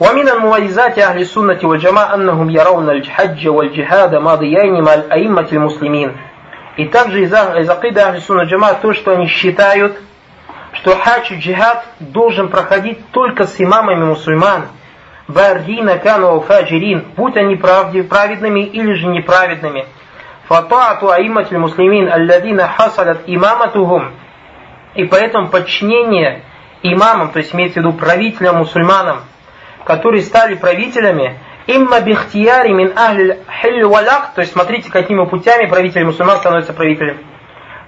ومن المميزات أهل السنة والجماعة أنهم يرون الحج والجهاد ماضيين مع الأئمة المسلمين. И также из, из акиды Ахли Сунна Джама то, что они считают, что хадж и джихад должен проходить только с имамами мусульман. Бардина кану фаджирин, будь они правде, праведными или же неправедными. Фатаату аиматиль муслимин, алладина хасалят имаматухум. И поэтому подчинение имамам, то есть имеется в виду правителям мусульманам, которые стали правителями, имма бихтияри мин ахль валак, то есть смотрите, какими путями правитель мусульман становится правителем.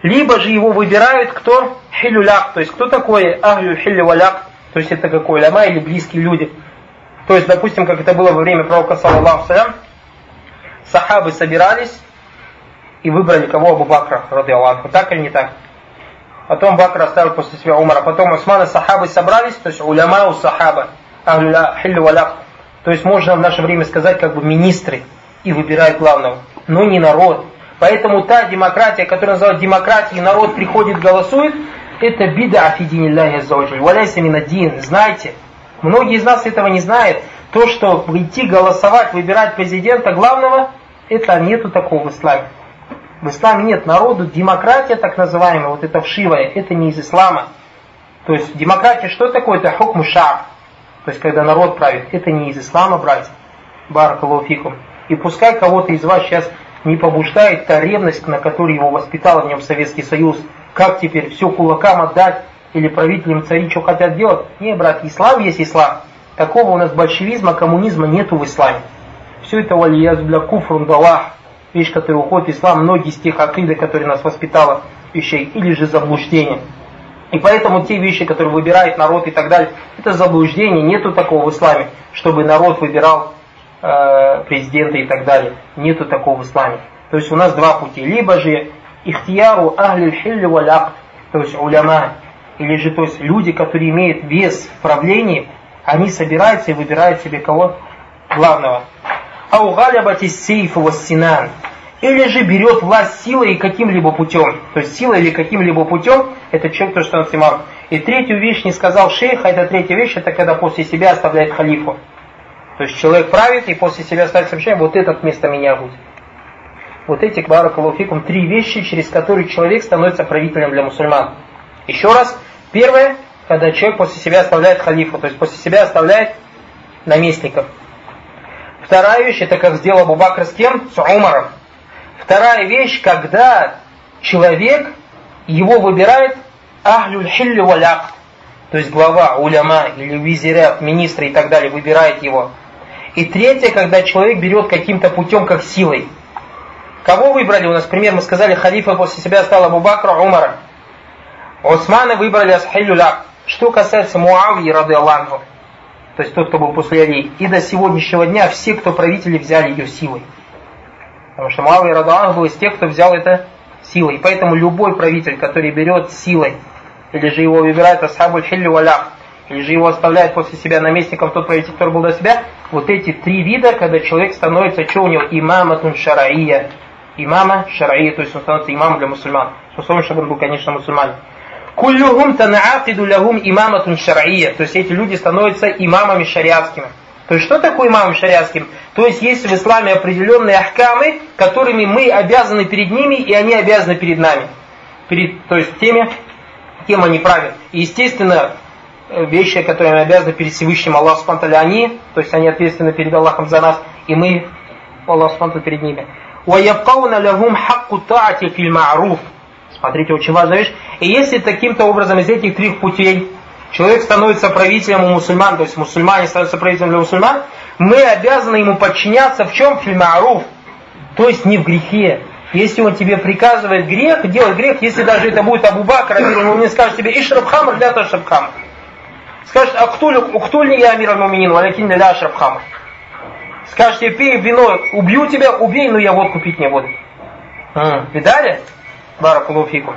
Либо же его выбирают кто? Хилюляк, то есть кто такой ахлю хиль валяк, то есть это какой ляма или близкие люди. То есть, допустим, как это было во время пророка, саллаллаху салям, сахабы собирались и выбрали кого? Абу Бакра, ради Аллаху. Так или не так? Потом Бакр оставил после себя Умара. Потом Усман и сахабы собрались, то есть уляма у сахаба, валяк. То есть можно в наше время сказать, как бы министры и выбирают главного, но не народ. Поэтому та демократия, которая называют демократией, народ приходит, голосует, это бида афидинилляхи аззаваджаль. Валяйся минадин. Знайте, многие из нас этого не знают. То, что прийти голосовать, выбирать президента главного, это нету такого в исламе. В исламе нет народу, демократия так называемая, вот это вшивая, это не из ислама. То есть демократия что такое? Это хукму шар. То есть когда народ правит, это не из ислама, братья. Баракалуфикум. И пускай кого-то из вас сейчас не побуждает та ревность, на которой его воспитал в нем Советский Союз. Как теперь все кулакам отдать или правителям цари что хотят делать? Не, брат, ислам есть ислам. Такого у нас большевизма, коммунизма нету в исламе. Все это валияз для куфрун далах, вещь, которая уходит в ислам, многие из тех акиды, которые нас воспитала вещей, или же заблуждение. И поэтому те вещи, которые выбирает народ и так далее, это заблуждение, нету такого в исламе, чтобы народ выбирал э, президента и так далее. Нету такого в исламе. То есть у нас два пути. Либо же ихтияру ахлиль хилли валь то есть уляма, или же то есть люди, которые имеют вес в правлении, они собираются и выбирают себе кого? Главного. Ау галябати сейфу вассинан. Или же берет власть силой и каким-либо путем. То есть силой или каким-либо путем, это человек, кто становится имам. И третью вещь не сказал шейх, а это третья вещь, это когда после себя оставляет халифу. То есть человек правит и после себя ставит сообщение, вот этот вместо меня будет. Вот эти, баракалуфикум, три вещи, через которые человек становится правителем для мусульман. Еще раз, первое, когда человек после себя оставляет халифу, то есть после себя оставляет наместников. Вторая вещь, это как сделал Абу Бакр с кем? С Умаром. Вторая вещь, когда человек, его выбирает ахлюль хилли валяк, то есть глава, уляма или визирят, министры и так далее, выбирает его. И третье, когда человек берет каким-то путем, как силой. Кого выбрали? У нас пример, мы сказали, халифа после себя стал Абу Бакра, Умара. Османа выбрали Асхилюля. Что касается Муавии, рады Аллаху, то есть тот, кто был после Али, и до сегодняшнего дня все, кто правители, взяли ее силой. Потому что Муавия, рады Аллаху, был из тех, кто взял это силой. И поэтому любой правитель, который берет силой, или же его выбирает Асхабуль Хиллю Валях, или же его оставляет после себя наместником тот правитель, который был до себя, вот эти три вида, когда человек становится, что у него, имаматун шараия, имама шараия, то есть он становится имамом для мусульман, с условием, чтобы он был, конечно, мусульманин. Куллюхум танаакиду лягум имаматун шараия, то есть эти люди становятся имамами шариатскими. То есть что такое имамом шариатским? То есть есть в исламе определенные ахкамы, которыми мы обязаны перед ними, и они обязаны перед нами. Перед, то есть теми, кем они правят. И естественно, Э, вещи, которые мы обязаны перед Всевышним Аллаху Субтитры они, то есть они ответственны перед Аллахом за нас, и мы, Аллах Субтитры перед ними. وَيَبْقَوْنَ لَهُمْ حَقُّ الطَّاعَةِ فِي الْمَعْرُوفِ Смотрите, очень важная вещь. И если таким-то образом из этих трех путей человек становится правителем у мусульман, то есть мусульмане становятся правителем для мусульман, мы обязаны ему подчиняться в чем? Фильмаруф. То есть не в грехе. Если он тебе приказывает грех, делать грех, если даже это будет Абу Бакр, он не скажет тебе Ишрабхамр, для того Шрабхамр. Скажет, Актуль я амир аль-муминин, валякин ля ашрабхама. Скажете, пей вино, убью тебя, убей, но я водку пить не буду. Видали? Баракулуфику.